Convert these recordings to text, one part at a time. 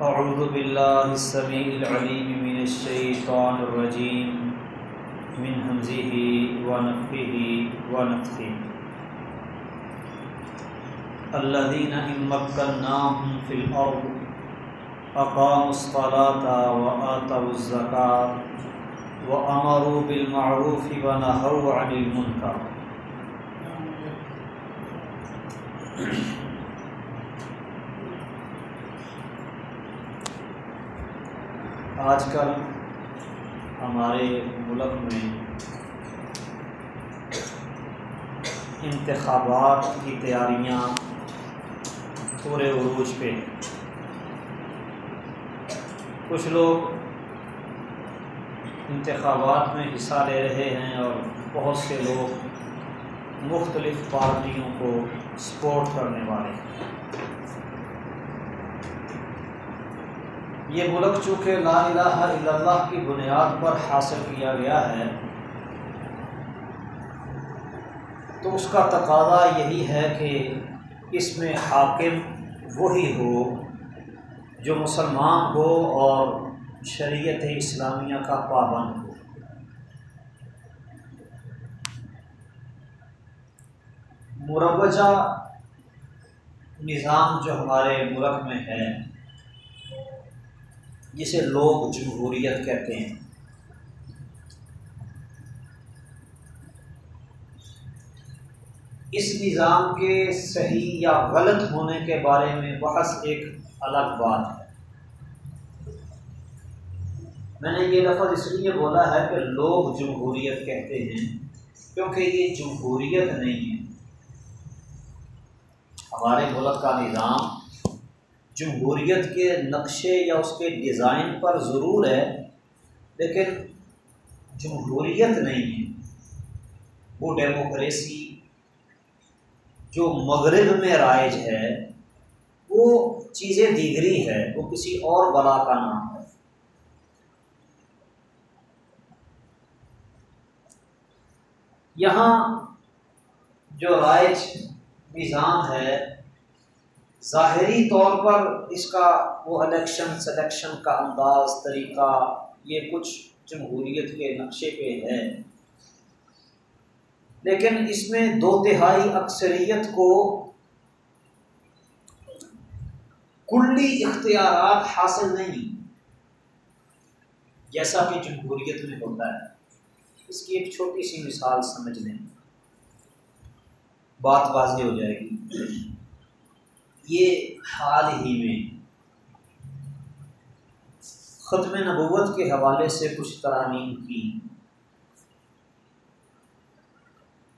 أعوذ بالله السميع العليم من الشيطان الرجيم. من همزه ونفخه ونفثه الذين إن مكناهم في الأرض أقاموا الصلاة وآتوا الزكاة وأمروا بالمعروف ونهوا عن المنكر. آج کل ہمارے ملک میں انتخابات کی تیاریاں پورے عروج پہ کچھ لوگ انتخابات میں حصہ لے رہے ہیں اور بہت سے لوگ مختلف پارٹیوں کو سپورٹ کرنے والے ہیں۔ یہ ملک چونکہ لا الہ الا اللہ کی بنیاد پر حاصل کیا گیا ہے، تو اس کا تقاضا یہی ہے کہ اس میں حاکم وہی ہو جو مسلمان ہو اور شریعت اسلامیہ کا پابند ہو۔ مروجہ نظام جو ہمارے ملک میں ہے جسے لوگ جمہوریت کہتے ہیں۔ اس نظام کے صحیح یا غلط ہونے کے بارے میں بحث ایک الگ بات ہے۔ میں نے یہ لفظ اس لیے بولا ہے کہ لوگ جمہوریت کہتے ہیں کیونکہ یہ جمہوریت نہیں ہے۔ ہمارے ملک کا نظام جمہوریت کے نقشے یا اس کے ڈیزائن پر ضرور ہے، لیکن جمہوریت نہیں ہے۔ وہ ڈیموکریسی جو مغرب میں رائج ہے، وہ چیزیں دیگری ہے، وہ کسی اور بلا کا نام ہے۔ یہاں جو رائج نظام ہے ظاہری طور پر اس کا وہ الیکشن سلیکشن کا انداز، طریقہ، یہ کچھ جمہوریت کے نقشے پہ ہے۔ لیکن اس میں دو تہائی اکثریت کو کلی اختیارات حاصل نہیں، جیسا کہ جمہوریت میں ہوتا ہے۔ اس کی ایک چھوٹی سی مثال سمجھ لیں۔ بات واضح ہو جائے گی۔ یہ حال ہی میں ختم نبوت کے حوالے سے کچھ ترامیم کی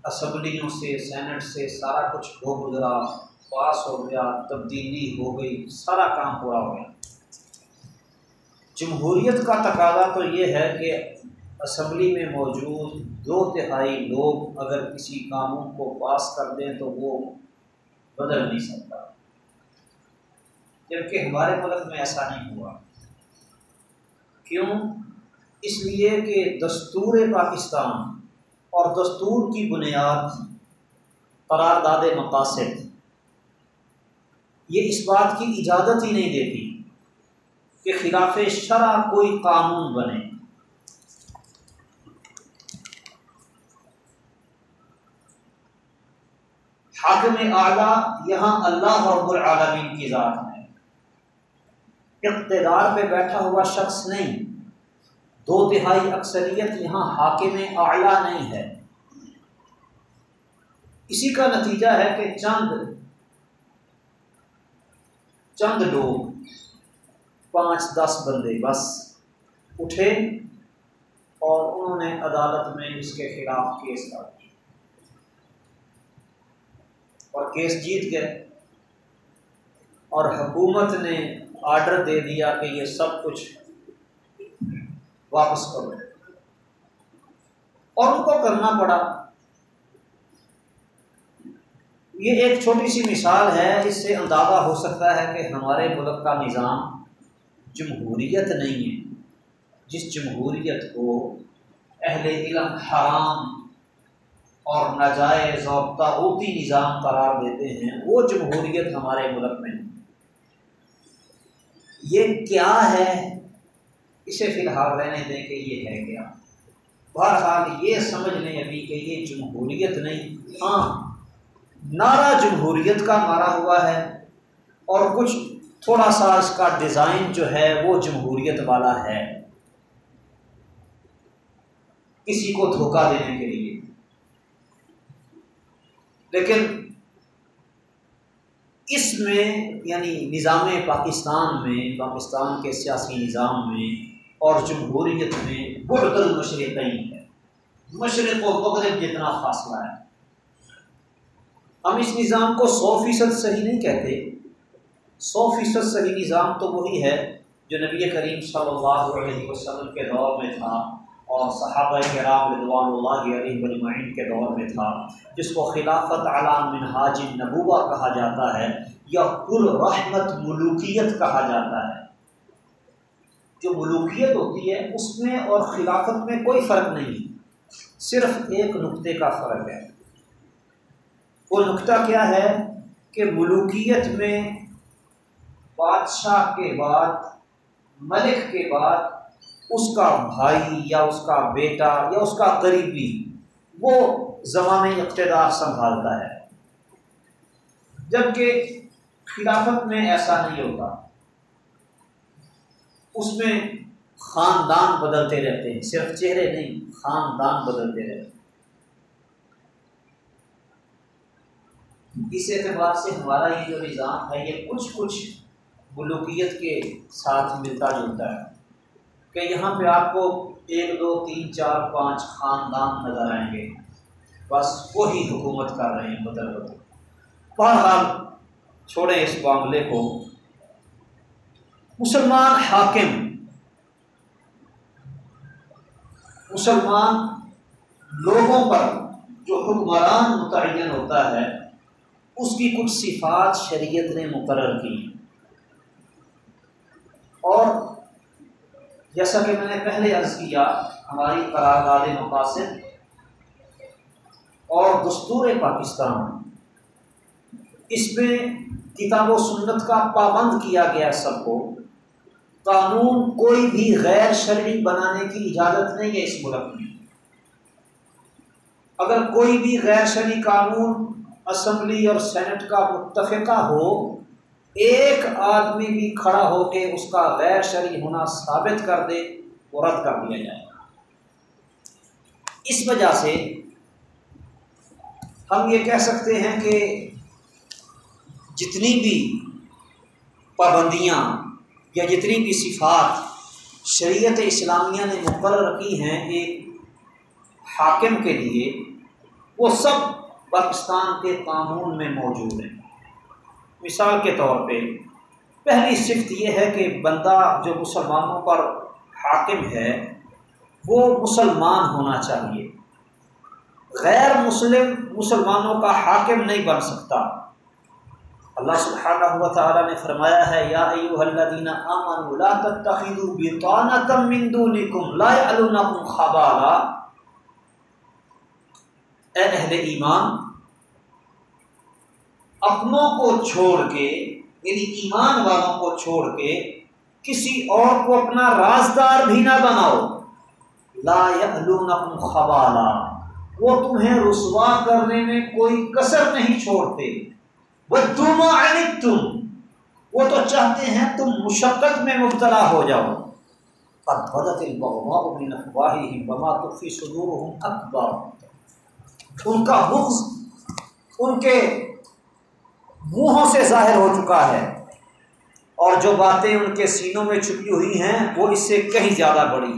اسمبلیوں سے، سینٹ سے سارا کچھ ہو گزرا، پاس ہو گیا، تبدیلی ہو گئی، سارا کام پورا ہو گیا۔ جمہوریت کا تقاضا تو یہ ہے کہ اسمبلی میں موجود دو تہائی لوگ اگر کسی قانون کو پاس کر دیں تو وہ بدل نہیں سکتا۔ جبکہ ہمارے ملک میں ایسا نہیں ہوا۔ کیوں؟ اس لیے کہ دستور پاکستان اور دستور کی بنیاد قرارداد مقاصد۔ یہ اس بات کی اجازت ہی نہیں دیتی کہ خلاف شرع کوئی قانون بنے۔ حاکم اعلیٰ یہاں اللہ رب العالمین کی ذات ہے۔ اقتدار پہ بیٹھا ہوا شخص نہیں۔ دو تہائی اکثریت یہاں حاکم اعلیٰ نہیں ہے۔ اسی کا نتیجہ ہے کہ چند چند لوگ، پانچ، دس بندے بس اٹھے اور انہوں نے عدالت میں اس کے خلاف کیس کر دیا اور کیس جیت گئے۔ اور حکومت نے آرڈر دے دیا کہ یہ سب کچھ واپس کرو۔ اور ان کو کرنا پڑا۔ یہ ایک چھوٹی سی مثال ہے، اس سے اندازہ ہو سکتا ہے کہ ہمارے ملک کا نظام جمہوریت نہیں ہے۔ جس جمہوریت کو اہل علم حرام اور ناجائز اور تعوتی نظام قرار دیتے ہیں، وہ جمہوریت ہمارے ملک میں یہ کیا ہے؟ اسے فی الحال رہنے دیں کہ یہ ہے کیا۔ بہرحال یہ سمجھ لیں ابھی کہ یہ جمہوریت نہیں۔ ہاں نعرہ جمہوریت کا مارا ہوا ہے اور کچھ تھوڑا سا اس کا ڈیزائن جو ہے وہ جمہوریت والا ہے۔ کسی کو دھوکہ دینے کے لیے۔ لیکن اس میں یعنی نظام پاکستان میں، پاکستان کے سیاسی نظام میں اور جمہوریت میں برد المشرقین ہے۔ مشرق و مغرب جتنا فاصلہ ہے۔ ہم اس نظام کو سو فیصد صحیح نہیں کہتے۔ سو فیصد صحیح نظام تو وہی ہے جو نبی کریم صلی اللہ علیہ وسلم کے دور میں تھا۔ اور صحابہ کرام رضوان اللہ علیہ مجمعین کے دور میں تھا، جس کو خلافت علام منہاج نبوبہ کہا جاتا ہے، یا کل رحمت ملوکیت کہا جاتا ہے۔ جو ملوکیت ہوتی ہے، اس میں اور خلافت میں کوئی فرق نہیں، صرف ایک نقطے کا فرق ہے۔ وہ نقطہ کیا ہے کہ ملوکیت میں بادشاہ کے بعد، ملک کے بعد اس کا بھائی یا اس کا بیٹا یا اس کا قریبی وہ زمانے اقتدار سنبھالتا ہے۔ جبکہ خلافت میں ایسا نہیں ہوتا۔ اس میں خاندان بدلتے رہتے ہیں، صرف چہرے نہیں، خاندان بدلتے رہتے ہیں۔ اس اعتبار سے ہمارا یہ جو نظام ہے، یہ کچھ کچھ ملوکیت کے ساتھ ملتا جلتا ہے۔ کہ یہاں پہ آپ کو ایک، دو، تین، چار، پانچ خاندان نظر آئیں گے۔ بس وہی حکومت کر رہے ہیں بدل بدل بہرحال چھوڑیں اس معاملے کو۔ مسلمان حاکم۔ مسلمان لوگوں پر جو حکمران متعین ہوتا ہے، اس کی کچھ صفات شریعت نے مقرر کی اور جیسا کہ میں نے پہلے عرض کیا، ہماری قرارداد مقاصد اور دستور پاکستان، اس میں کتاب و سنت کا پابند کیا گیا سب کو۔ قانون کوئی بھی غیر شرعی بنانے کی اجازت نہیں ہے اس ملک میں۔ اگر کوئی بھی غیر شرعی قانون اسمبلی اور سینٹ کا متفقہ ہو ایک آدمی بھی کھڑا ہو کے اس کا غیر شرعی ہونا ثابت کر دے وہ رد کر دیا جائے۔ گا اس وجہ سے ہم یہ کہہ سکتے ہیں کہ جتنی بھی پابندیاں یا جتنی بھی صفات شریعت اسلامیہ نے مقرر کی ہیں ایک حاکم کے لیے، وہ سب پاکستان کے قانون میں موجود ہیں۔ مثال کے طور پہ، پہلی صفت یہ ہے کہ بندہ جو مسلمانوں پر حاکم ہے، وہ مسلمان ہونا چاہیے۔ غیر مسلم مسلمانوں کا حاکم نہیں بن سکتا۔ اللہ سبحانہ و تعالی نے فرمایا ہے، یا ایوہ الذین آمنوا لا تتخذوا بطانة من دونکم لا خبالا۔ اے اہل ایمان اپنوں کو چھوڑ کے یعنی ایمان والوں کو چھوڑ کے کسی اور کو اپنا رازدار بھی نہ بناؤ۔ لا خبالا۔ وہ تمہیں رسوا کرنے میں کوئی کسر نہیں چھوڑتے۔ وہ تم تم وہ تو چاہتے ہیں تم مشقت میں مبتلا ہو جاؤ۔ بما تخفی صدورهم اکبر ان کا بغض، ان کے منہوں سے ظاہر ہو چکا ہے۔ اور جو باتیں ان کے سینوں میں چھپی ہوئی ہیں، وہ اس سے کہیں زیادہ بڑی۔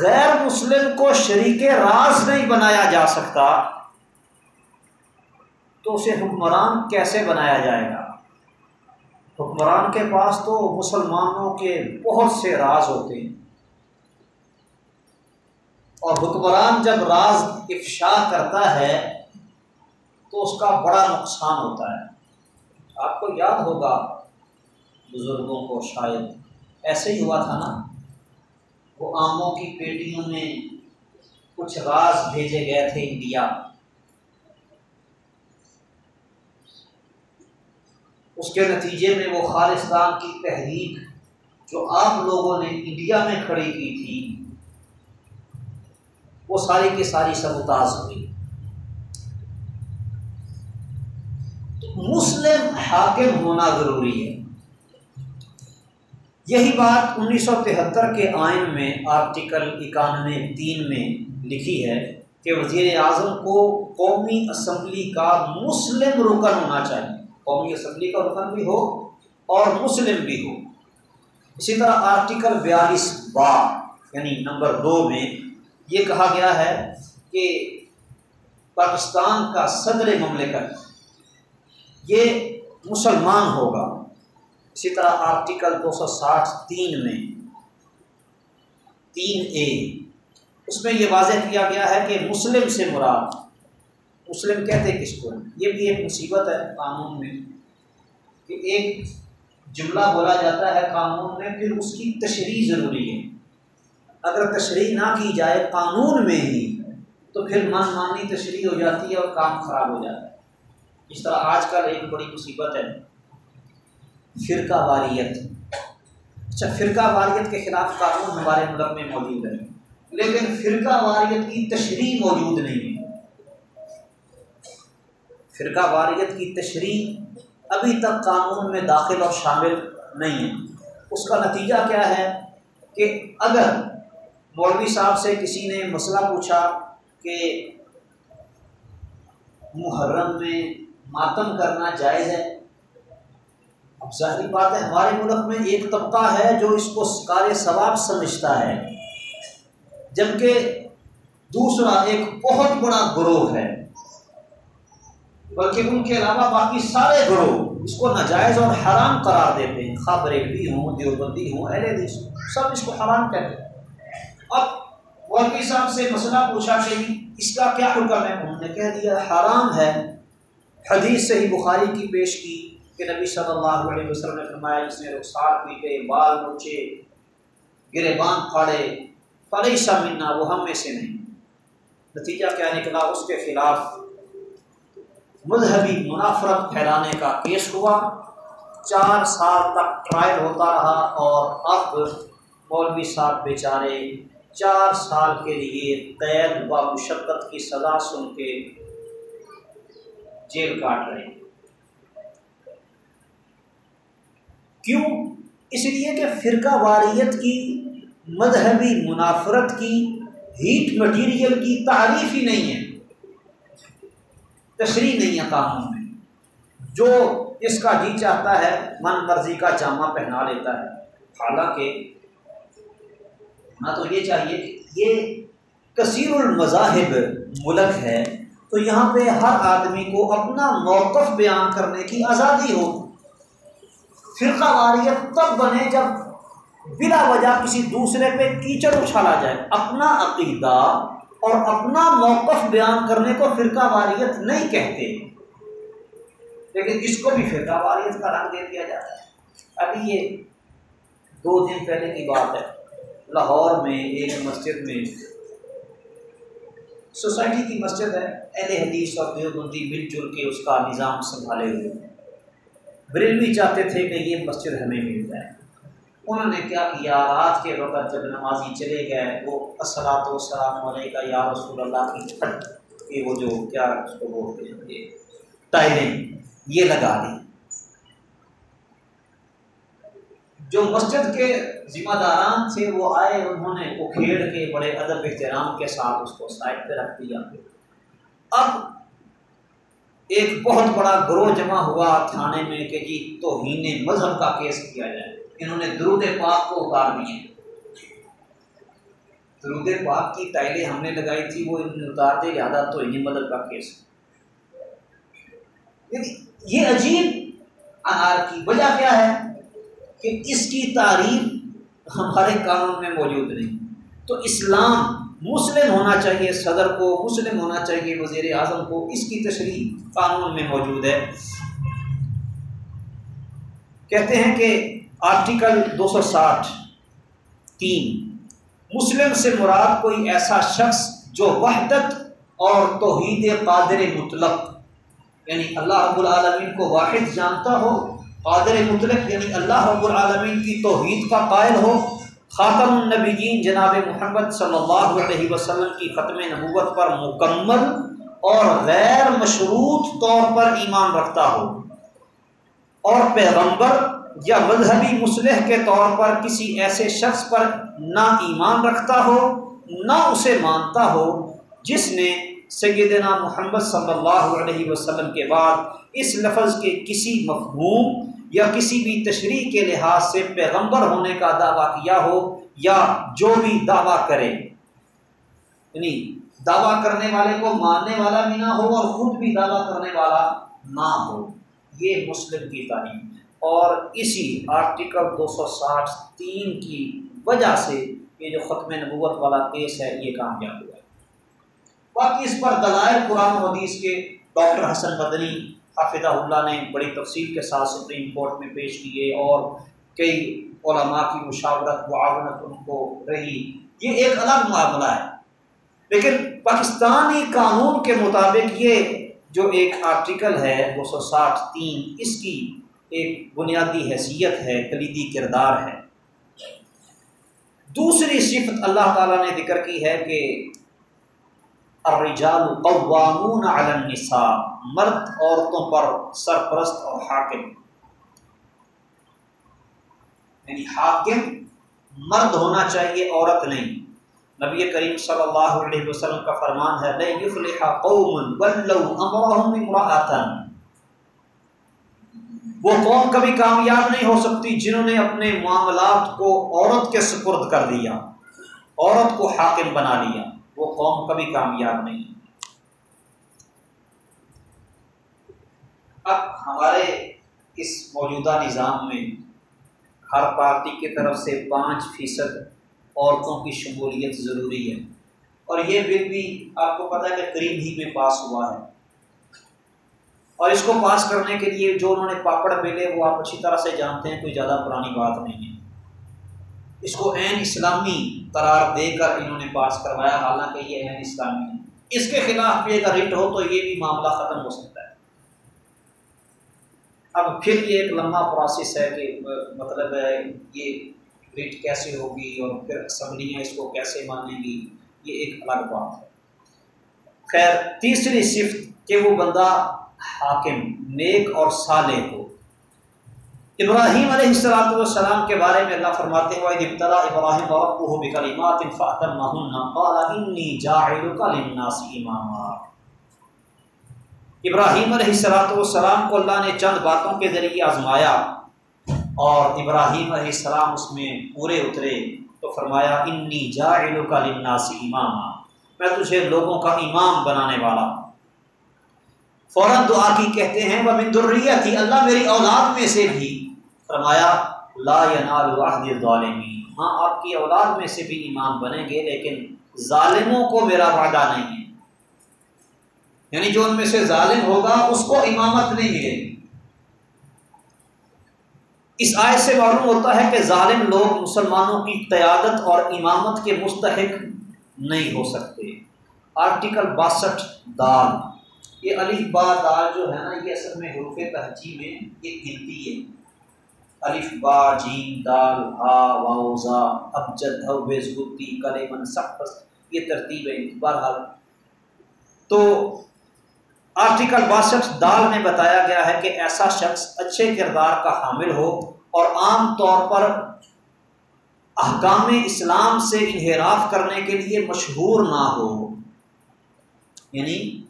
غیر مسلم کو شریک راز نہیں بنایا جا سکتا۔ تو اسے حکمران کیسے بنایا جائے گا؟ حکمران کے پاس تو مسلمانوں کے بہت سے راز ہوتے ہیں۔ اور حکمران جب راز افشا کرتا ہے تو اس کا بڑا نقصان ہوتا ہے۔ آپ کو یاد ہوگا بزرگوں کو شاید ایسے ہی ہوا تھا نا، وہ آموں کی پیٹیوں میں کچھ راز بھیجے گئے تھے انڈیا۔ اس کے نتیجے میں وہ خالصان کی تحریک جو آپ لوگوں نے انڈیا میں کھڑی کی تھی، وہ ساری کی ساری سبتاز ہوئی۔ مسلم حاکم ہونا ضروری ہے۔ یہی بات انیس سو تہتر کے آئین میں آرٹیکل اکانوے تین میں لکھی ہے کہ وزیر اعظم کو قومی اسمبلی کا مسلم رکن ہونا چاہیے۔ قومی اسمبلی کا رکن بھی ہو اور مسلم بھی ہو۔ اسی طرح آرٹیکل بیالیس با یعنی نمبر دو میں یہ کہا گیا ہے کہ پاکستان کا صدر مملکت یہ مسلمان ہوگا۔ اسی طرح آرٹیکل دو سو ساٹھ تین میں تین اے، اس میں یہ واضح کیا گیا ہے کہ مسلم سے مراد، مسلم کہتے کس کو؟ یہ بھی ایک مصیبت ہے قانون میں کہ ایک جملہ بولا جاتا ہے قانون میں، پھر اس کی تشریح ضروری ہے۔ اگر تشریح نہ کی جائے قانون میں ہی، تو پھر من مانی تشریح ہو جاتی ہے اور کام خراب ہو جاتا ہے۔ اس طرح آج کل ایک بڑی مصیبت ہے۔ فرقہ واریت۔ اچھا فرقہ واریت کے خلاف قانون ہمارے ملک میں موجود ہے۔ لیکن فرقہ واریت کی تشریح موجود نہیں ہے۔ فرقہ واریت کی تشریح ابھی تک قانون میں داخل اور شامل نہیں ہے۔ اس کا نتیجہ کیا ہے کہ اگر مولوی صاحب سے کسی نے مسئلہ پوچھا کہ محرم میں ماتم کرنا جائز ہے۔ اب ظاہری بات ہے، ہمارے ملک میں ایک طبقہ ہے جو اس کو سکار ثواب سمجھتا ہے، جبکہ دوسرا ایک بہت بڑا گروہ ہے۔ بلکہ ان کے علاوہ باقی سارے گروہ اس کو ناجائز اور حرام قرار دیتے ہیں۔ خبر بھی ہوں، دیوبندی ہوں، اہل حدیث سب اس کو حرام کہتے ہیں۔ اب مولوی صاحب سے مسئلہ پوچھا کہ اس کا کیا حکم ہے؟ انہوں نے کہہ دیا، حرام ہے۔ حدیث سے ہی بخاری کی پیش کی کہ نبی صلی اللہ علیہ وسلم نے فرمایا جس نے رخسار پیٹے، بال مچے گرے بان پھاڑے فلحی سا منا، وہ ہم میں سے نہیں۔ نتیجہ کیا نکلا؟ اس کے خلاف مذہبی منافرت پھیلانے کا کیس ہوا۔ چار سال تک ٹرائل ہوتا رہا اور اب مولوی صاحب بیچارے چار سال کے لیے قید و مشقت کی سزا سن کے جیل کاٹ رہے ہیں۔ کیوں؟ اس لیے کہ فرقہ واریت کی، مذہبی منافرت کی، ہیٹ مٹیریل کی تعریف ہی نہیں ہے۔ تشریح نہیں ہے قانون میں۔ جو اس کا جی چاہتا ہے، من مرضی کا جامع پہنا لیتا ہے۔ حالانکہ ہاں تو یہ چاہیے کہ یہ کثیر المذاہب ملک ہے۔ تو یہاں پہ ہر آدمی کو اپنا موقف بیان کرنے کی آزادی ہو فرقہ واریت تب بنے جب بلا وجہ کسی دوسرے پہ کیچڑ اچھالا جائے۔ اپنا عقیدہ اور اپنا موقف بیان کرنے کو فرقہ واریت نہیں کہتے۔ لیکن اس کو بھی فرقہ واریت کا رنگ دے دیا جاتا ہے۔ ابھی یہ دو دن پہلے کی بات ہے۔ لاہور میں ایک مسجد میں سوسائٹی کی مسجد ہے، اہل حدیث اور دیوبندی مل جل کے اس کا نظام سنبھالے ہوئے بریلوی چاہتے تھے کہ یہ مسجد ہمیں مل جائے۔ انہوں نے کیا کیا رات کے وقت جب نمازی چلے گئے، وہ اسلات و سلام علیہ کا یا رسول اللہ کی چھٹ کہ وہ جو کیا اس کو بولتے ہیں یہ لگا دی۔ جو مسجد کے ذمہ داران تھے، وہ آئے، انہوں نے اکھیڑ کے بڑے ادب احترام کے ساتھ اس کو سائڈ پہ رکھ دیا۔ اب ایک بہت بڑا گروہ جمع ہوا تھانے میں کہ جی توہین مذہب کا کیس کیا جائے۔ انہوں نے درود پاک کو اتار دیے۔ درود پاک کی ٹائلیں ہم نے لگائی تھی، وہ انہوں نے اتار دے لہٰذا تو مذہب کا کیس۔ یعنی یہ عجیب انار کی وجہ کیا ہے؟ کہ اس کی تعریف ہمارے قانون میں موجود نہیں۔ تو اسلام مسلم ہونا چاہیے، صدر کو مسلم ہونا چاہیے، وزیر اعظم کو، اس کی تشریح قانون میں موجود ہے۔ کہتے ہیں کہ آرٹیکل دو سو ساٹھ تین، مسلم سے مراد کوئی ایسا شخص جو وحدت اور توحید قادر مطلق یعنی اللہ رب العالمین کو واحد جانتا ہو قادر مطلق یعنی اللہ رب العالمین کی توحید کا قائل ہو، خاتم النبیین جناب محمد صلی اللہ علیہ وسلم کی ختم نبوت پر مکمل اور غیر مشروط طور پر ایمان رکھتا ہو۔ اور پیغمبر یا مذہبی مسلح کے طور پر کسی ایسے شخص پر نہ ایمان رکھتا ہو، نہ اسے مانتا ہو، جس نے سیدنا محمد صلی اللہ علیہ وسلم کے بعد اس لفظ کے کسی مفہوم یا کسی بھی تشریح کے لحاظ سے پیغمبر ہونے کا دعویٰ کیا ہو یا جو بھی دعویٰ کرے۔ یعنی دعویٰ کرنے والے کو ماننے والا بھی نہ ہو اور خود بھی دعویٰ کرنے والا نہ ہو۔ یہ مسلم کی تعلیم اور اسی آرٹیکل دو سو ساٹھ تین کی وجہ سے یہ جو ختم نبوت والا کیس ہے، یہ کامیاب ہوا ہے۔ باقی اس پر دلائل قرآن حدیث کے ڈاکٹر حسن بدنی حافظہ اللہ نے بڑی تفصیل کے ساتھ سپریم کورٹ میں پیش کیے اور کئی علماء کی مشاورت معاونت ان کو رہی۔ یہ ایک الگ معاملہ ہے۔ لیکن پاکستانی قانون کے مطابق یہ جو ایک آرٹیکل ہے، دو سو ساٹھ تین، اس کی ایک بنیادی حیثیت ہے، کلیدی کردار ہے۔ دوسری صفت اللہ تعالیٰ نے ذکر کی ہے کہ الرجال قوامون علی النساء، مرد عورتوں پر سرپرست اور حاکم۔ یعنی حاکم مرد ہونا چاہیے، عورت نہیں۔ نبی کریم صلی اللہ علیہ وسلم کا فرمان ہے، لَن يفلح قوم ولو امرهم امرأة وہ قوم کبھی کامیاب نہیں ہو سکتی جنہوں نے اپنے معاملات کو عورت کے سپرد کر دیا، عورت کو حاکم بنا لیا۔ وہ قوم کبھی کامیاب نہیں اب ہمارے اس موجودہ نظام میں ہر پارٹی کی طرف سے پانچ فیصد عورتوں کی شمولیت ضروری ہے۔ اور یہ بل بھی آپ کو پتہ ہے کہ قریب ہی میں پاس ہوا ہے۔ اور اس کو پاس کرنے کے لیے جو انہوں نے پاپڑ بیلے وہ آپ اچھی طرح سے جانتے ہیں، کوئی زیادہ پرانی بات نہیں ہے۔ اس کو عین اسلامی قرار دے کر انہوں نے پاس کروایا، حالانکہ یہ عین اسلامی ہے۔ اس کے خلاف بھی اگر ریٹ ہو تو یہ بھی معاملہ ختم ہو سکتا ہے۔ اب پھر یہ ایک لمبا پروسیس ہے کہ مطلب ہے، یہ ریٹ کیسے ہوگی اور پھر اسمبلیاں اس کو کیسے مانیں گی؟ یہ ایک الگ بات ہے۔ خیر، تیسری صفت کہ وہ بندہ حاکم، نیک اور صالح ہو۔ ابراہیم علیہ السلاۃ والسلام کے بارے میں اللہ فرماتے ہوئے ابتدا ابراہیم ربه بکلمات فاتمهن قال انی جاعلک للناس اماما ابراہیم علیہ السلاۃ والسلام کو اللہ نے چند باتوں کے ذریعے آزمایا اور ابراہیم علیہ السلام اس میں پورے اترے تو فرمایا انی جاعلک للناس اماما میں تجھے لوگوں کا امام بنانے والا۔ فوراً دعا کی کہتے ہیں وہ من ذریتی اللہ میری اولاد میں سے بھی فرمایا، لا ینال عہد الظالمین. ہاں آپ کی اولاد میں سے بھی امام بنیں گے، لیکن ظالموں کو میرا وعدہ نہیں ہے۔ یعنی جو ان میں سے ظالم ہوگا، اس کو امامت نہیں ملے گی اس آئے سے معلوم ہوتا ہے کہ ظالم لوگ مسلمانوں کی قیادت اور امامت کے مستحق نہیں ہو سکتے۔ آرٹیکل باسٹھ، دال۔ یہ علی با دال جو ہے نا، یہ اصل میں حروف تہجی میں ایک گنتی ہے۔ الف با جیم دال ہا واؤزا ابجد ہوز گتی کلے من سخت یہ ترتیب ہے بہرحال۔ تو آرٹیکل باسٹھ دال میں بتایا گیا ہے کہ ایسا شخص اچھے کردار کا حامل ہو اور عام طور پر احکام اسلام سے انحراف کرنے کے لیے مشہور نہ ہو۔ یعنی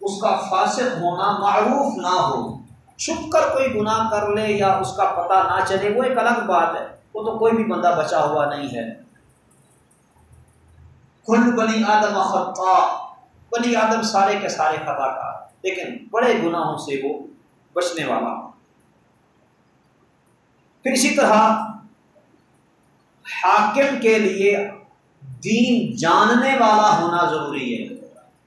اس کا فاسق ہونا معروف نہ ہو۔ چھپ کر کوئی گناہ کر لے یا اس کا پتہ نہ چلے، وہ ایک الگ بات ہے۔ وہ تو کوئی بھی بندہ بچا ہوا نہیں ہے۔ کل بنی آدم خطا۔ بنی آدم سارے کے سارے خطا کا لیکن بڑے گناہوں سے وہ بچنے والا۔ پھر اسی طرح حاکم کے لیے دین جاننے والا ہونا ضروری ہے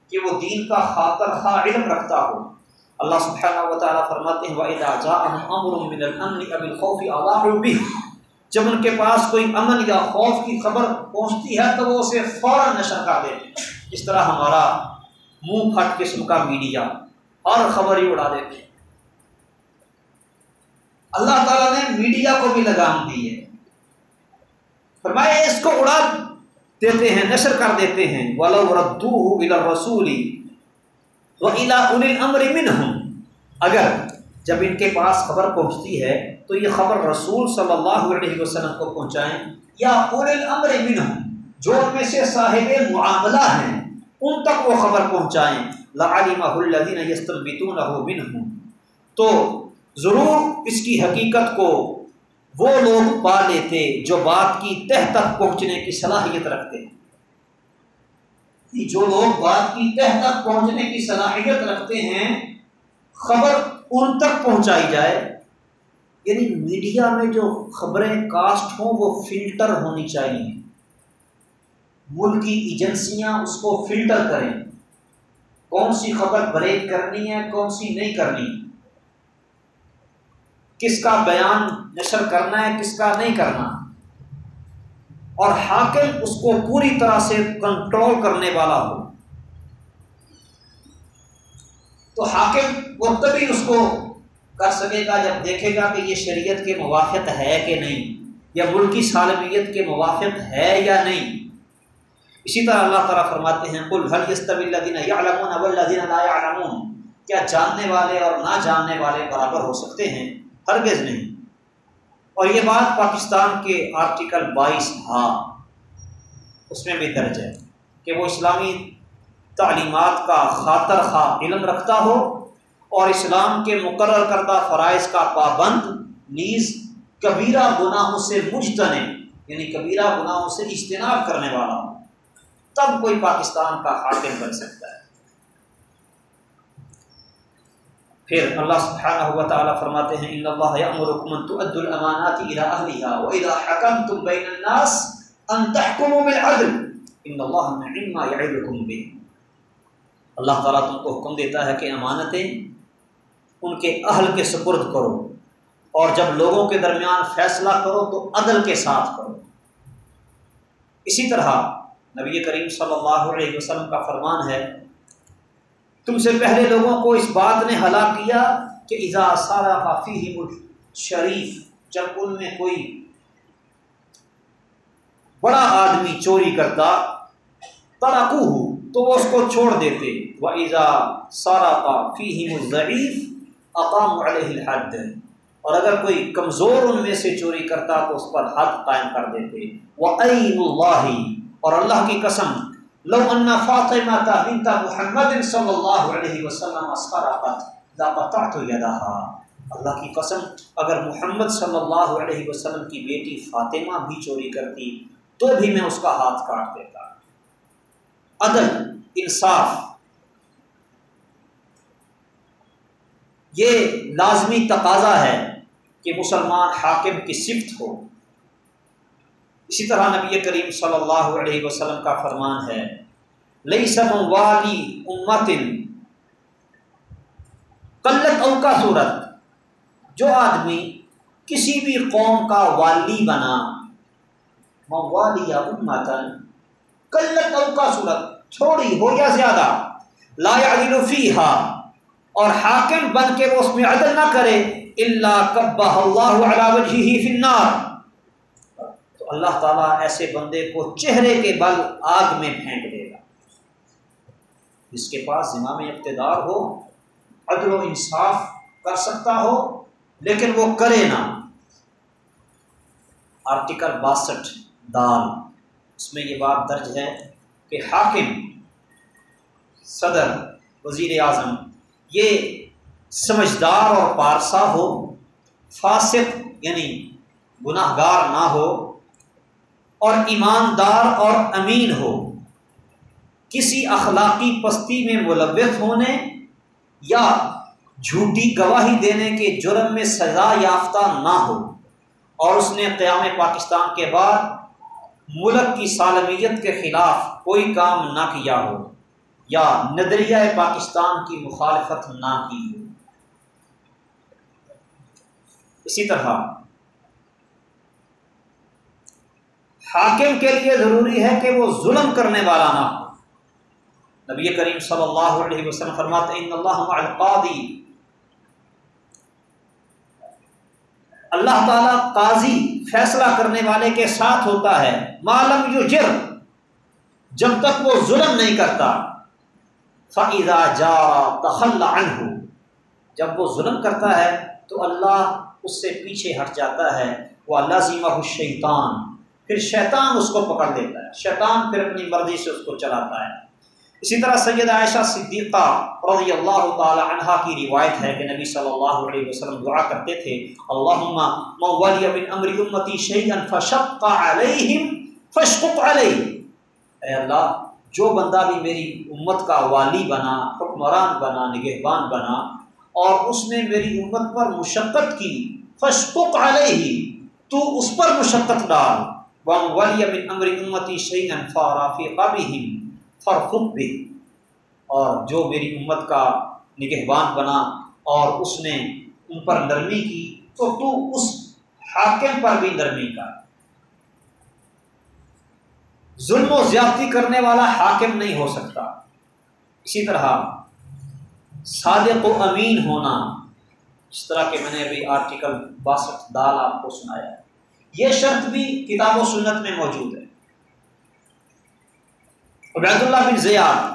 کہ وہ دین کا خاطر خواہ علم رکھتا ہو۔ اللہ سبحانہ و تعالیٰ فرماتے ہیں، وَإِذَا جَاءَهُمْ أَمْرٌ مِّنَ الْأَمْنِ أَبِ الْخَوْفِ أَضَاعُوا بِهِ جب ان کے پاس کوئی امن یا خوف کی خبر پہنچتی ہے، تو وہ اسے فوراً نشر کر دیتے ہیں۔ جس طرح ہمارا منہ پھٹ قسم کا میڈیا اور خبر ہی اڑا دیتے ہیں۔ اللہ تعالیٰ نے میڈیا کو بھی لگام دی ہے۔ فرمایا، اس کو اڑا دیتے ہیں، نشر کر دیتے ہیں۔ ولو ردو الا رسولی و الا امر منہم اگر جب ان کے پاس خبر پہنچتی ہے تو یہ خبر رسول صلی اللہ علیہ وسلم کو پہنچائیں یا اول الامر منہم جو ان میں سے صاحب معاملہ ہیں، ان تک وہ خبر پہنچائیں. لعلمہ الذین یستنبتونہ منہم. تو ضرور اس کی حقیقت کو وہ لوگ پا لیتے جو بات کی تہ تک پہنچنے کی صلاحیت رکھتے. ہیں جو لوگ بات کی تہ تک پہنچنے کی صلاحیت رکھتے ہیں، خبر ان تک پہنچائی جائے۔ یعنی میڈیا میں جو خبریں کاسٹ ہوں، وہ فلٹر ہونی چاہیے۔ ملکی ایجنسیاں اس کو فلٹر کریں۔ کون سی خبر بریک کرنی ہے، کون سی نہیں کرنی۔ کس کا بیان نشر کرنا ہے، کس کا نہیں کرنا۔ اور حاکم اس کو پوری طرح سے کنٹرول کرنے والا ہو۔ تو حاکم وہ تبھی اس کو کر سکے گا جب دیکھے گا کہ یہ شریعت کے موافق ہے کہ نہیں، یا ملکی سالمیت کے موافق ہے یا نہیں۔ اسی طرح اللہ تعالیٰ فرماتے ہیں کل حل یا علمون کیا جاننے والے اور نہ جاننے والے برابر ہو سکتے ہیں؟ ہرگز نہیں۔ اور یہ بات پاکستان کے آرٹیکل بائیس ہاں اس میں بھی درج ہے کہ وہ اسلامی تعلیمات کا خاطر خواہ علم رکھتا ہو اور اسلام کے مقرر کردہ فرائض کا پابند، نیز کبیرہ گناہوں سے مجتنے یعنی کبیرہ گناہوں سے اجتناب کرنے والا ہو، تب کوئی پاکستان کا حاکم بن سکتا ہے۔ پھر اللہ سبحانہ ہوا تعالیٰ فرماتے ہیں، ان اللہ یامرکم ان تؤدوا الامانات الى اهلها واذا حكمتم بين الناس ان تحكموا بالعدل ان اللہ نعم ما يعظكم به اللہ تعالیٰ تم کو حکم دیتا ہے کہ امانتیں ان کے اہل کے سپرد کرو اور جب لوگوں کے درمیان فیصلہ کرو تو عدل کے ساتھ کرو۔ اسی طرح نبی کریم صلی اللہ علیہ وسلم کا فرمان ہے تم سے پہلے لوگوں کو اس بات نے ہلاک کیا کہ اذا سارا کافی ہی شریف جب ان میں کوئی بڑا آدمی چوری کرتا تراکو ہو تو وہ اس کو چھوڑ دیتے۔ وہ ایزا سارا کافی ہی ضعیف اقام علیہ الحد۔ اور اگر کوئی کمزور ان میں سے چوری کرتا، تو اس پر حد قائم کر دیتے۔ وہ عین اللہ، اور اللہ کی قسم لو ان فاطمہ بنت محمد صلی اللہ علیہ وسلم اسقرقت لقطعت يدها. اللہ کی قسم، اگر محمد صلی اللہ علیہ وسلم کی بیٹی فاطمہ بھی چوری کرتی، تو بھی میں اس کا ہاتھ کاٹ دیتا۔ عدل، انصاف۔ یہ لازمی تقاضا ہے کہ مسلمان حاکم کی صفت ہو۔ اسی طرح نبی کریم صلی اللہ علیہ وسلم کا فرمان ہے لئی سم والی امتن، قلت او کا صورت، جو آدمی کسی بھی قوم کا والی بنا والی یا امتن، قلت او کا صورت چھوڑی ہو یا زیادہ، لا عدل فیہا، اور حاکم بن کے وہ اس میں عدل نہ کرے اللہ کبہ اللہ علی وجہہ فی النار۔ تو اللہ تعالیٰ ایسے بندے کو چہرے کے بل آگ میں پھینک دے گا۔ جس کے پاس زمام اقتدار ہو، عدل و انصاف کر سکتا ہو، لیکن وہ کرے نہ۔ آرٹیکل باسٹھ، دال۔ اس میں یہ بات درج ہے کہ حاکم، صدر، وزیر اعظم، یہ سمجھدار اور پارسا ہو، فاسق یعنی گناہ گار نہ ہو اور ایماندار اور امین ہو۔ کسی اخلاقی پستی میں ملوث ہونے یا جھوٹی گواہی دینے کے جرم میں سزا یافتہ نہ ہو۔ اور اس نے قیام پاکستان کے بعد ملک کی سالمیت کے خلاف کوئی کام نہ کیا ہو یا ندریہ پاکستان کی مخالفت نہ کی ہو۔ اسی طرح حاکم کے لیے ضروری ہے کہ وہ ظلم کرنے والا نہ ہو۔ نبی کریم صلی اللہ علیہ وسلم فرماتے ان اللہ القادی اللہ تعالیٰ قاضی، فیصلہ کرنے والے کے ساتھ ہوتا ہے۔ معلوم یو جرم جب تک وہ ظلم نہیں کرتا۔ فعیدہ جا تخل عنہ جب وہ ظلم کرتا ہے تو اللہ اس سے پیچھے ہٹ جاتا ہے۔ وہ اللہ ضیمہ شیطان پھر شیطان اس کو پکڑ لیتا ہے۔ شیطان پھر اپنی مرضی سے اس کو چلاتا ہے۔ اسی طرح سید عائشہ صدیقہ رضی اللہ تعالی عنہ کی روایت ہے کہ نبی صلی اللہ علیہ وسلم دعا کرتے تھے، اللہم مولی من امر امتی شیئا فشق علیہم فشقق علیہ. اے اللہ، جو بندہ بھی میری امت کا والی بنا، حکمران بنا، نگہبان بنا اور اس نے میری امت پر مشقت کی فشقق علیہ، تو اس پر مشقت ڈال۔ وم ولی من امر امتی شعین فارافی قابم فرخ بھی اور جو میری امت کا نگہبان بنا اور اس نے ان پر نرمی کی، تو تو اس حاکم پر بھی نرمی کا۔ ظلم و زیادتی کرنے والا حاکم نہیں ہو سکتا۔ اسی طرح صادق و امین ہونا، اس طرح کہ میں نے ابھی آرٹیکل باسٹھ دال آپ کو سنایا۔ یہ شرط بھی کتاب و سنت میں موجود ہے۔ عبید اللہ بن زیاد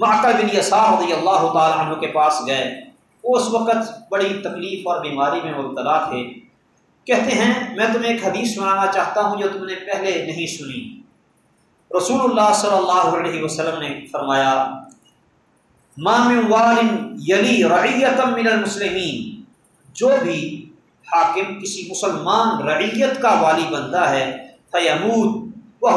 معقل بن یسار رضی اللہ تعالیٰ عنہ کے پاس گئے۔ وہ اس وقت بڑی تکلیف اور بیماری میں مبتلا تھے۔ کہتے ہیں، میں تمہیں ایک حدیث سنانا چاہتا ہوں جو تم نے پہلے نہیں سنی۔ رسول اللہ صلی اللہ علیہ وسلم نے فرمایا مام یلی رعیتم من المسلمین، جو بھی حاکم کسی مسلمان رعیت کا والی بندہ ہے فیمود وہ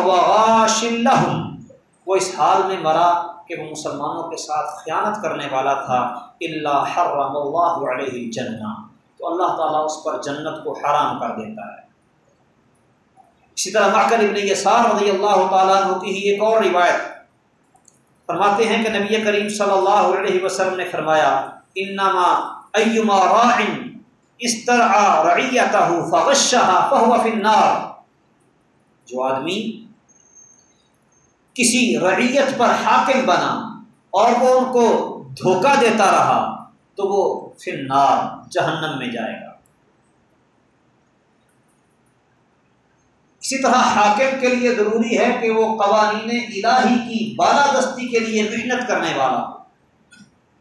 وہ اس حال میں مرا کہ وہ مسلمانوں کے ساتھ خیانت کرنے والا تھا اللہ حرم اللہ علیہ جنہ تو اللہ تعالیٰ اس پر جنت کو حرام کر دیتا ہے۔ اسی طرح ماکر ابن یسار رضی اللہ تعالیٰ عنہ کی ہی ایک اور روایت۔ فرماتے ہیں کہ نبی کریم صلی اللہ علیہ وسلم نے فرمایا، انما ایما راعن استرعا رعیتہ فغشہا فہو فی النار۔ جو آدمی کسی رعیت پر حاکم بنا اور وہ ان کو دھوکہ دیتا رہا تو وہ فی النار، جہنم میں جائے گا۔ اسی طرح حاکم کے لیے ضروری ہے کہ وہ قوانین الہی کی بالادستی کے لیے محنت کرنے والا۔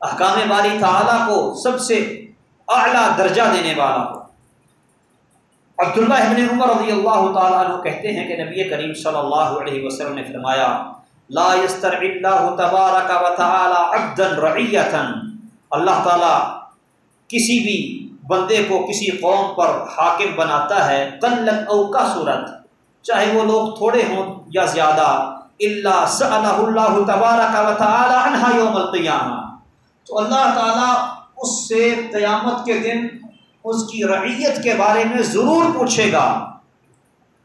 احکام باری تعالیٰ کو سب سے اعلیٰ درجہ دینے والا ہو۔ عبداللہ ابن عمر رضی اللہ تعالیٰ عنہ کہتے ہیں کہ نبی کریم صلی اللہ علیہ وسلم نے فرمایا، لا يستر اللہ تبارک و تعالی عبدا رعیتا۔ اللہ تعالیٰ کسی بھی بندے کو کسی قوم پر حاکم بناتا ہے قلت او کا صورت چاہے وہ لوگ تھوڑے ہوں یا زیادہ اللہ صلی اللہ تبارک و تعالی عنہ یوم القیامہ۔ تو اللہ تعالیٰ اس سے قیامت کے دن اس کی رعیت کے بارے میں ضرور پوچھے گا۔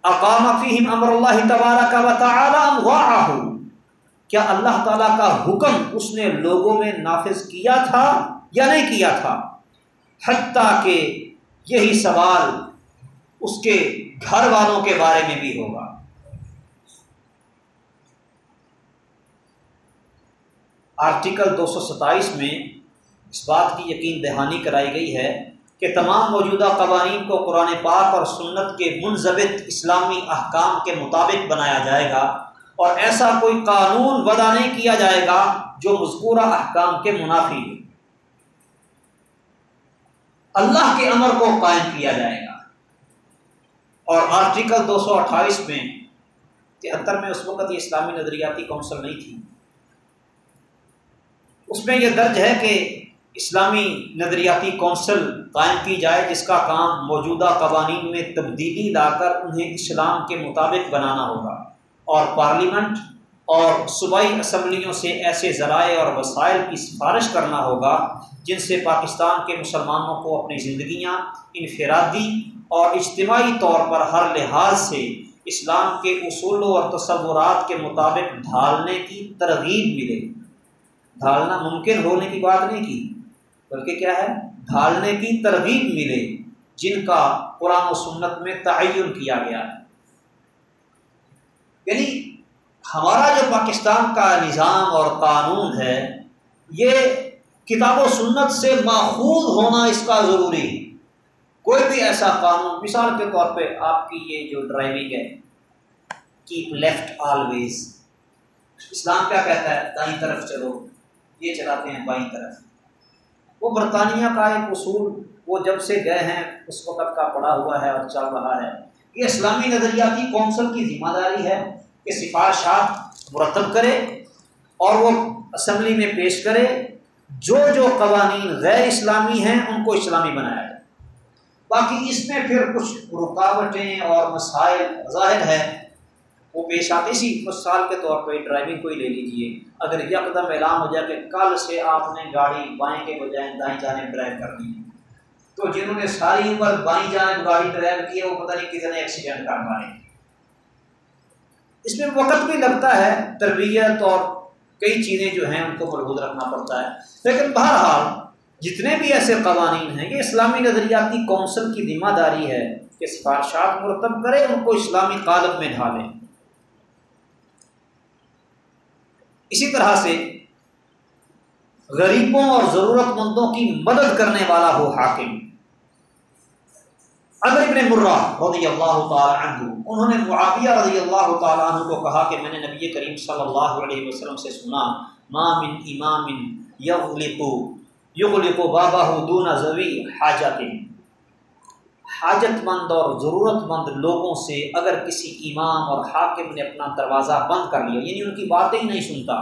اقام فیہم امر اللہ تبارک و تعالی کیا اللہ تعالیٰ کا حکم اس نے لوگوں میں نافذ کیا تھا یا نہیں کیا تھا؟ حتیٰ کہ یہی سوال اس کے گھر والوں کے بارے میں بھی ہوگا۔ آرٹیکل دو سو ستائیس میں اس بات کی یقین دہانی کرائی گئی ہے کہ تمام موجودہ قوانین کو قرآن پاک اور سنت کے منظم اسلامی احکام کے مطابق بنایا جائے گا اور ایسا کوئی قانون وضع نہیں کیا جائے گا جو مذکورہ احکام کے منافی ہو اللہ کے امر کو قائم کیا جائے گا۔ اور آرٹیکل دو سو اٹھائیس میں تہتر میں اس وقت یہ اسلامی نظریاتی کونسل نہیں تھی۔ اس میں یہ درج ہے کہ اسلامی نظریاتی کونسل قائم کی جائے، جس کا کام موجودہ قوانین میں تبدیلی لا کر انہیں اسلام کے مطابق بنانا ہوگا۔ اور پارلیمنٹ اور صوبائی اسمبلیوں سے ایسے ذرائع اور وسائل کی سفارش کرنا ہوگا، جن سے پاکستان کے مسلمانوں کو اپنی زندگیاں، انفرادی اور اجتماعی طور پر ہر لحاظ سے اسلام کے اصولوں اور تصورات کے مطابق ڈھالنے کی ترغیب ملے۔ ڈھالنا ممکن ہونے کی بات نہیں کی۔ بلکہ کیا ہے؟ ڈھالنے کی ترغیب ملے، جن کا قرآن و سنت میں تعین کیا گیا۔ ہے یعنی ہمارا جو پاکستان کا نظام اور قانون ہے، یہ کتاب و سنت سے ماخوذ ہونا اس کا ضروری ہے۔ کوئی بھی ایسا قانون، مثال کے طور پہ آپ کی یہ جو ڈرائیونگ ہے کیپ لیفٹ آلویز اسلام کیا کہتا ہے؟ دائیں طرف چلو، یہ چلاتے ہیں بائیں طرف۔ وہ برطانیہ کا ایک اصول وہ جب سے گئے ہیں، اس وقت کا پڑا ہوا ہے اور چل رہا ہے۔ یہ اسلامی نظریاتی کونسل کی ذمہ داری ہے کہ سفارشات مرتب کرے اور وہ اسمبلی میں پیش کرے۔ جو جو قوانین غیر اسلامی ہیں، ان کو اسلامی بنایا جائے۔ باقی اس میں پھر کچھ رکاوٹیں اور مسائل ظاہر ہے وہ پیش آتے اسی مثال کے طور پہ ڈرائیونگ کو ہی لے لیجیے اگر یکدم اعلان ہو جائے کہ کل سے آپ نے گاڑی بائیں کے بجائے دائیں جانب ڈرائیو کرنی ہے تو جنہوں نے ساری عمر بائیں جانب گاڑی ڈرائیو کی ہے، وہ پتہ نہیں کتنے ایکسیڈنٹ کر پائے۔ اس میں وقت بھی لگتا ہے، تربیت اور کئی چیزیں جو ہیں ان کو مربوط رکھنا پڑتا ہے۔ لیکن بہرحال، جتنے بھی ایسے قوانین ہیں، یہ اسلامی نظریاتی کونسل کی ذمہ داری ہے کہ سفارشات مرتب کرے، ان کو اسلامی قالب میں ڈھالیں اسی طرح سے غریبوں اور ضرورت مندوں کی مدد کرنے والا ہو حاکم۔ اگر ابن مرہ رضی اللہ تعالیٰ عنہ، انہوں نے معافیہ رضی اللہ تعالیٰ عنہ کو کہا کہ میں نے نبی کریم صلی اللہ علیہ وسلم سے سنا، ما من امام یغلق یغلق بابا دون زوی حاجت۔ حاجت مند اور ضرورت مند لوگوں سے اگر کسی امام اور حاکم نے اپنا دروازہ بند کر لیا یعنی ان کی باتیں ہی نہیں سنتا۔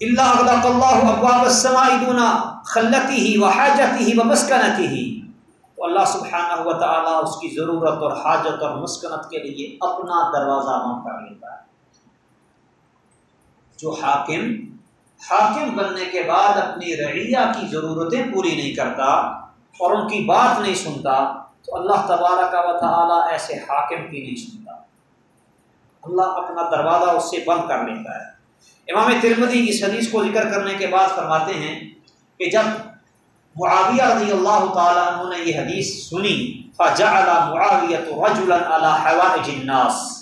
اللہ اللہ ابواب السماء دون خلتی ہی و حاجتی ہی و مسکنتی ہی تو اللہ سبحانہ و تعالیٰ اس کی ضرورت اور حاجت اور مسکنت کے لیے اپنا دروازہ بند کر لیتا ہے۔ جو حاکم حاکم بننے کے بعد اپنی رعیہ کی ضرورتیں پوری نہیں کرتا اور ان کی بات نہیں سنتا، تو اللہ تبارہ کا و تعالیٰ ایسے حاکم کی نہیں سنتا۔ اللہ اپنا دروازہ اس سے بند کر لیتا ہے۔ امام ترمدی اس حدیث کو ذکر کرنے کے بعد فرماتے ہیں کہ جب معاویہ رضی اللہ تعالیٰ عنہ نے یہ حدیث سنی، فجعل معاویہ رجلا على حوائج الناس۔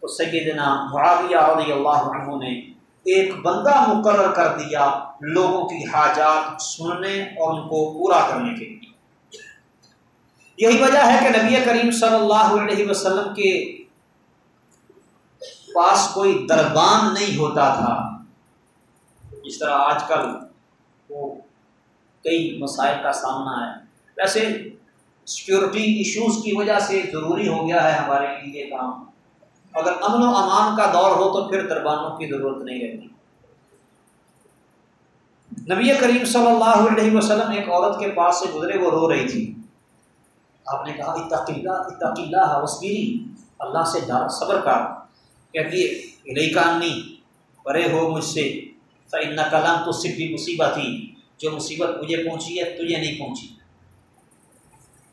تو سیدنا معاویہ رضی اللہ عنہ نے ایک بندہ مقرر کر دیا لوگوں کی حاجات سننے اور ان کو پورا کرنے کے لیے۔ یہی وجہ ہے کہ نبی کریم صلی اللہ علیہ وسلم کے پاس کوئی دربان نہیں ہوتا تھا۔ جس طرح آج کل وہ کئی مسائل کا سامنا ہے۔ ویسے سیکورٹی ایشوز کی وجہ سے ضروری ہو گیا ہے ہمارے لیے یہ کام۔ اگر امن و امان کا دور ہو تو پھر دربانوں کی ضرورت نہیں رہتی۔ نبی کریم صلی اللہ علیہ وسلم ایک عورت کے پاس سے گزرے، وہ رو رہی تھی۔ آپ نے کہا اتقیلہ اتقیلہ وسبیری اللہ سے ڈر صبر کر۔ کہتی ہے رئی کانی پرے ہو مجھ سے۔ فن کلام تو صرف بھی مصیبت تھی جو مصیبت مجھے پہنچی ہے، تجھے نہیں پہنچی۔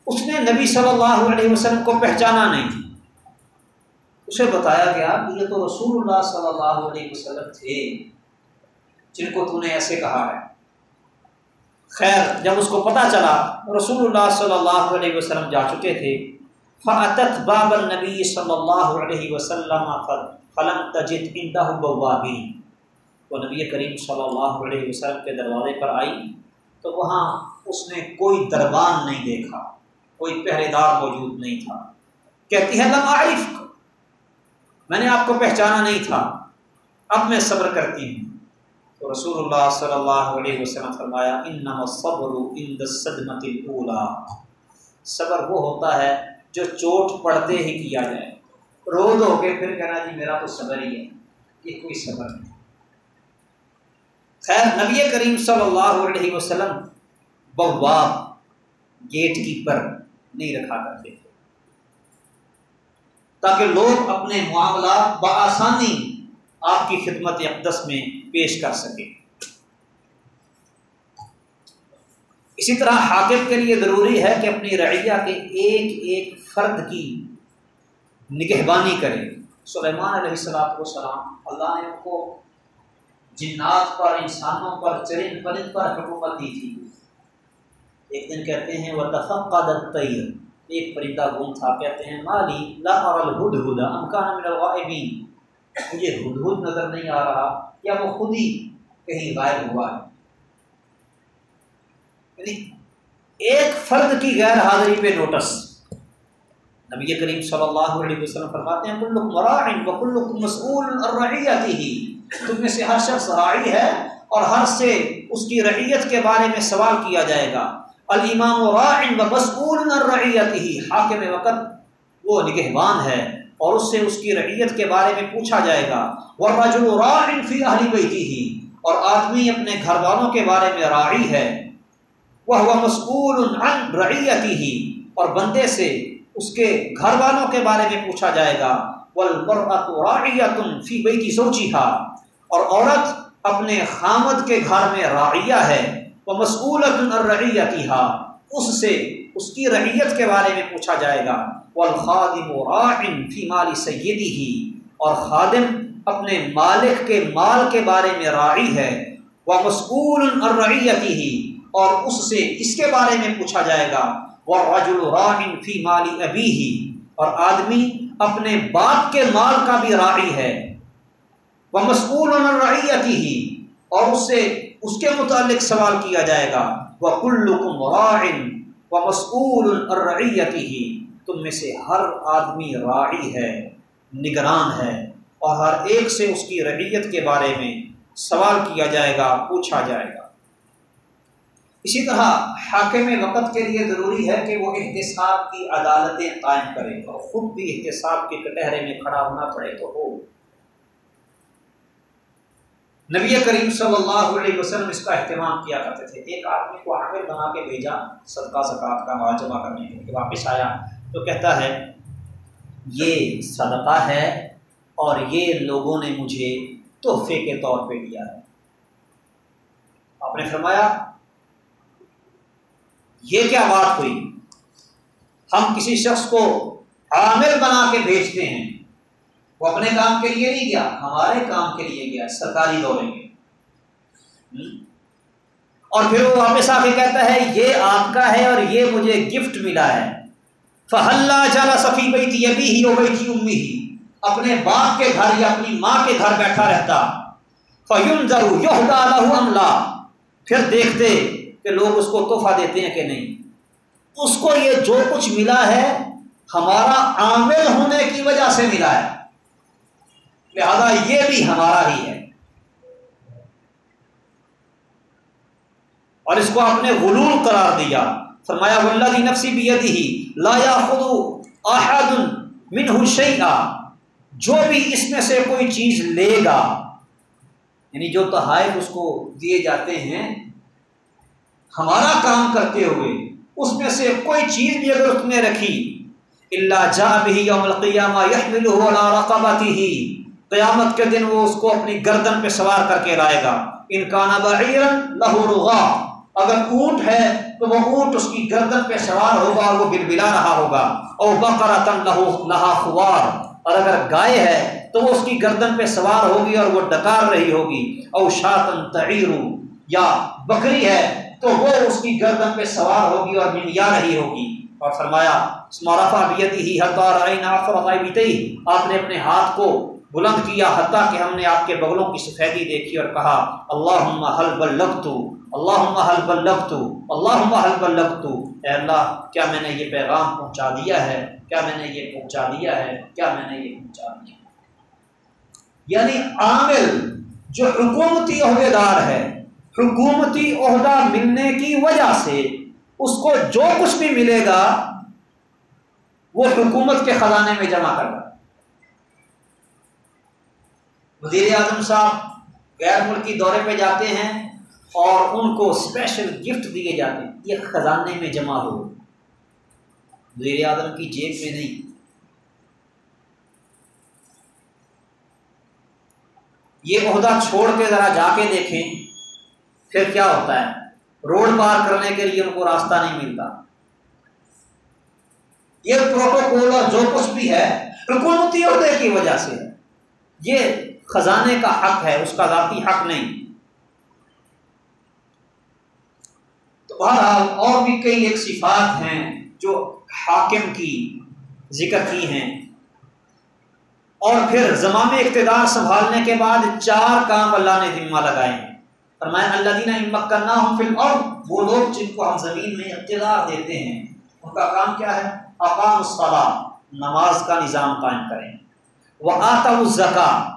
اس نے نبی صلی اللہ علیہ وسلم کو پہچانا نہیں۔ تھی اسے بتایا گیا کہ یہ تو رسول اللہ صلی اللہ علیہ وسلم تھے، جن کو تو نے ایسے کہا ہے۔ خیر، جب اس کو پتہ چلا، رسول اللہ صلی اللہ علیہ وسلم جا چکے تھے۔ فعتت باب النبی صلی اللہ علیہ وسلم فلم تجد اندہ بوابین۔ وہ نبی کریم صلی اللہ علیہ وسلم کے دروازے پر آئی، تو وہاں اس نے کوئی دربان نہیں دیکھا، کوئی پہرے دار موجود نہیں تھا۔ کہتی ہے، لم عارف میں نے آپ کو پہچانا نہیں تھا۔ اب میں صبر کرتی ہوں۔ تو رسول اللہ صلی اللہ علیہ وسلم فرمایا، انما الصبر عند الاولى صبر وہ ہوتا ہے جو چوٹ پڑتے ہی کیا جائے۔ روز ہو کے پھر کہنا جی میرا تو صبر ہی ہے۔ یہ کوئی صبر نہیں۔ خیر، نبی کریم صلی اللہ علیہ وسلم بواب گیٹ کیپر نہیں رکھا کرتے تھے۔ تاکہ لوگ اپنے معاملات بآسانی آپ کی خدمت اقدس میں پیش کر سکیں۔ اسی طرح حاکم کے لیے ضروری ہے کہ اپنی رعیہ کے ایک ایک فرد کی نگہبانی کرے سلیمان علیہ السلام والسلام اللہ نے ان کو جنات پر، انسانوں پر، چرند پرند پر حکومت دی تھی۔ ایک دن کہتے ہیں وہ تفق ایک پرندہ گم تھا کہتے ہیں، مالی لا الہد ہدا امکان من الغائبین. مجھے ہد ہد نظر نہیں آ رہا یا وہ خود ہی کہیں غائب ہوا ہے؟ یعنی ایک فرد کی غیر حاضری پہ نوٹس نبی کریم صلی اللہ علیہ وسلم فرماتے ہیں کل مراعن و کلکم مسئول ہی تم میں سے ہر شخص راعی ہے اور ہر سے اس کی رعیت کے بارے میں سوال کیا جائے گا۔ الامام راعن و مسئول الرعیت ہی حاکم وقت وہ نگہبان ہے اور اس سے اس کی رعیت کے بارے میں پوچھا جائے گا. والرجل راعن فی اہل بیتی ہی اور آدمی اپنے گھر والوں کے بارے میں راعی ہے. وہ مسئول عن رعیتی ہی اور بندے سے اس کے گھر والوں کے بارے میں پوچھا جائے گا. والمرأة راعیت فی بیتی زوجها. اور عورت اپنے خامد کے گھر میں راعیہ ہے. وہ مسعولت الرعیتی اس سے اس کی رعیت کے بارے میں پوچھا جائے گا۔ والخادم راعن فی مال سیدی ہی اور خادم اپنے مالک کے مال کے بارے میں راعی ہے۔ وہ مسکول الرعیتی ہی اور اس سے اس کے بارے میں پوچھا جائے گا۔ وہ رج الراعن فی مالی ابی ہی اور آدمی اپنے باپ کے مال کا بھی راعی ہے۔ وہ مسکول الرعیتی ہی اور اس سے اس کے متعلق سوال کیا جائے گا وہ کلکم راعن و مسکول الرعیتی ہی تم میں سے ہر آدمی راعی ہے، نگران ہے، اور ہر ایک سے اس کی رعیت کے بارے میں سوال کیا جائے گا، پوچھا جائے گا۔ اسی طرح حاکم وقت کے لیے ضروری ہے کہ وہ احتساب کی عدالتیں قائم کرے، اور خود بھی احتساب کے کٹہرے میں کھڑا ہونا پڑے تو ہو۔ نبی کریم صلی اللہ علیہ وسلم اس کا اہتمام کیا کرتے تھے۔ ایک آدمی کو عامر بنا کے بھیجا صدقہ، زکوٰۃ کا مال جمع کرنے کے لیے واپس آیا۔ تو کہتا ہے، یہ صدقہ ہے اور یہ لوگوں نے مجھے تحفے کے طور پہ دیا ہے۔ آپ نے فرمایا، یہ کیا بات ہوئی؟ ہم کسی شخص کو عامر بنا کے بھیجتے ہیں۔ وہ اپنے کام کے لیے نہیں گیا، ہمارے کام کے لیے گیا، سرکاری دورے میں۔ اور پھر وہ واپس آ کے کہتا ہے، یہ آپ کا ہے اور یہ مجھے گفٹ ملا ہے۔ فہلہ چالا صفی بئی تھی ابھی ہی ہو گئی تھی امی ہی اپنے باپ کے گھر یا اپنی ماں کے گھر بیٹھا رہتا۔ فہم ضرور یہ پھر دیکھتے کہ لوگ اس کو تحفہ دیتے ہیں کہ نہیں۔ اس کو یہ جو کچھ ملا ہے، ہمارا عامل ہونے کی وجہ سے ملا ہے۔ لہذا یہ بھی ہمارا ہی ہے۔ اور اس کو آپ نے غلول قرار دیا۔ فرمایا ولہ نفسی بھی ہی لایا احد من شیئا۔ جو بھی اس میں سے کوئی چیز لے گا یعنی جو تحائف اس کو دیے جاتے ہیں، ہمارا کام کرتے ہوئے، اس میں سے کوئی چیز بھی اگر اس نے رکھی اللہ جا بھی یوم القیامہ یحملہ علی رقبتی ہی قیامت کے دن وہ اس کو اپنی گردن پہ سوار کر کے لائے گا۔ انکان لہو رغا۔ اگر اونٹ ہے تو وہ اونٹ اس کی گردن پہ سوار ہوگا اور وہ بل بلا رہا ہوگا۔ او بکرا تن لہو، لہا خوار۔ اور اگر گائے ہے تو وہ اس کی گردن پہ سوار ہوگی اور وہ ڈکار رہی ہوگی۔ او شاطن تعیر۔ یا بکری ہے تو وہ اس کی گردن پہ سوار ہوگی اور منیا رہی ہوگی۔ اور فرمایا اسمارفا بیتی ہی ہتار آپ نے اپنے ہاتھ کو بلند کیا حتیٰ کہ ہم نے آپ کے بغلوں کی سفیدی دیکھی اور کہا اللہ حل بلغت اللہ حل بلغت اللہ حل بلغت اے اللہ، کیا میں نے یہ پیغام پہنچا دیا ہے؟ کیا میں نے یہ پہنچا دیا ہے؟ کیا میں نے یہ پہنچا دیا یعنی عامل جو حکومتی عہدے دار ہے، حکومتی عہدہ ملنے کی وجہ سے اس کو جو کچھ بھی ملے گا، وہ حکومت کے خزانے میں جمع کر وزیر اعظم صاحب غیر ملکی دورے پہ جاتے ہیں اور ان کو اسپیشل گفٹ دیے جاتے ہیں۔ یہ خزانے میں جمع ہو۔ وزیر اعظم کی جیب میں نہیں۔ یہ عہدہ چھوڑ کے ذرا جا کے دیکھیں۔ پھر کیا ہوتا ہے؟ روڈ پار کرنے کے لیے ان کو راستہ نہیں ملتا۔ یہ پروٹوکول اور جو کچھ بھی ہے، حکومتی عہدے کی وجہ سے۔ یہ خزانے کا حق ہے، اس کا ذاتی حق نہیں۔ تو بہرحال اور بھی کئی ایک صفات ہیں جو حاکم کی ذکر کی ہیں۔ اور پھر زمان اقتدار سنبھالنے کے بعد چار کام اللہ نے ذمہ لگائے ہیں۔ فرمایا اللہ دینا امک کرنا ہم فلم اور وہ لوگ جن کو ہم زمین میں اقتدار دیتے ہیں، ان کا کام کیا ہے؟ اقام الصلاح نماز کا نظام قائم کریں۔ وہ آتا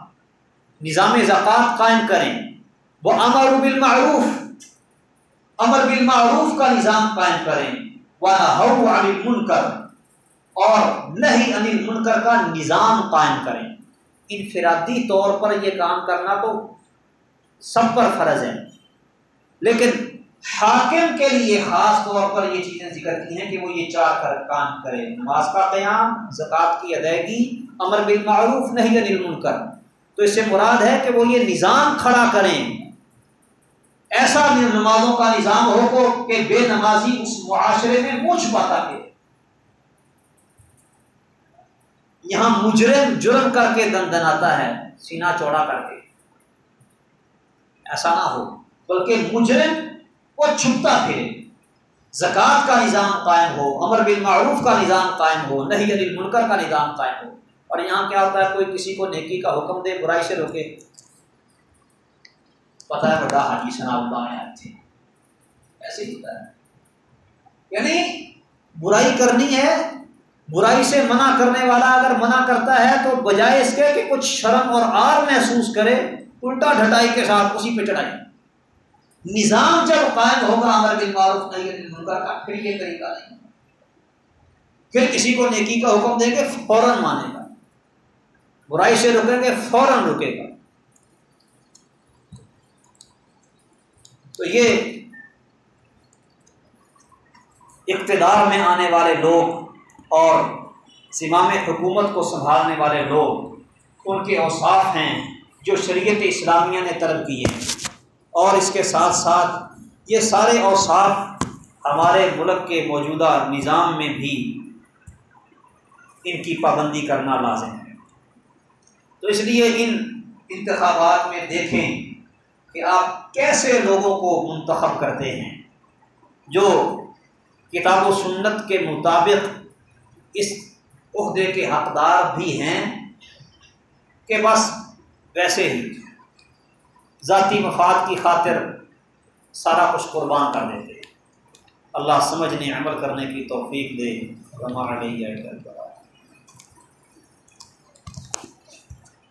نظام زکوٰۃ قائم کریں۔ وہ امر بالمعروف امر بالمعروف کا نظام قائم کریں۔ وہ عن المنکر اور نہیں انل منکر کا نظام قائم کریں۔ انفرادی طور پر یہ کام کرنا تو سب پر فرض ہے۔ لیکن حاکم کے لیے خاص طور پر یہ چیزیں ذکر کی ہیں کہ وہ یہ چار کر کام کرے نماز کا قیام، زکوٰۃ کی ادائیگی، امر بالمعروف نہیں انل منکر تو اس سے مراد ہے کہ وہ یہ نظام کھڑا کریں۔ ایسا نمازوں کا نظام ہو کہ بے نمازی اس معاشرے میں مجھ پاتا کہ یہاں مجرم جرم کر کے دن دن آتا ہے سینا چوڑا کر کے۔ ایسا نہ ہو، بلکہ مجرم وہ چھپتا پھرے۔ زکوٰۃ کا نظام قائم ہو، امر بالمعروف کا نظام قائم ہو نہیں علی کا نظام قائم ہو۔ اور یہاں کیا ہوتا ہے؟ کوئی کسی کو نیکی کا حکم دے، برائی سے روکے۔ پتا ہے بڑا حاجی سنا اللہ تھے ایسے ہی ہوتا ہے۔ یعنی برائی کرنی ہے، برائی سے منع کرنے والا اگر منع کرتا ہے تو بجائے اس کے کہ کچھ شرم اور آر محسوس کرے، الٹا ڈھٹائی کے ساتھ اسی پہ چڑھائی نظام جب قائم ہوگا، امر بن معروف نہیں کا پھر یہ طریقہ نہیں۔ پھر کسی کو نیکی کا حکم دیں گے فوراً مانے گا۔ برائی سے رکیں گے، فوراً رکے گا۔ تو یہ اقتدار میں آنے والے لوگ اور سمام حکومت کو سنبھالنے والے لوگ، ان کے اوصاف ہیں جو شریعت اسلامیہ نے طلب کیے۔ ہیں اور اس کے ساتھ ساتھ یہ سارے اوصاف ہمارے ملک کے موجودہ نظام میں بھی ان کی پابندی کرنا لازم ہے۔ تو اس لیے ان انتخابات میں دیکھیں کہ آپ کیسے لوگوں کو منتخب کرتے ہیں، جو کتاب و سنت کے مطابق اس عہدے کے حقدار بھی ہیں کہ بس ویسے ہی ذاتی مفاد کی خاطر سارا کچھ قربان کر دیتے۔ اللہ سمجھنے عمل کرنے کی توفیق دے۔ رما علیہ۔